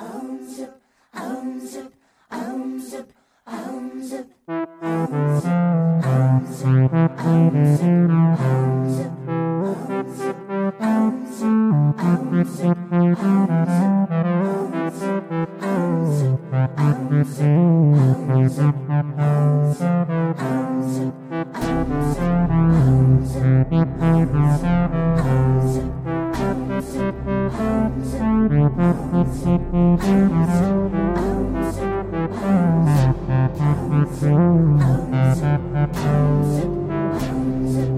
unzip, unzip, unzip, unzip. Mm-hmm. Thank you.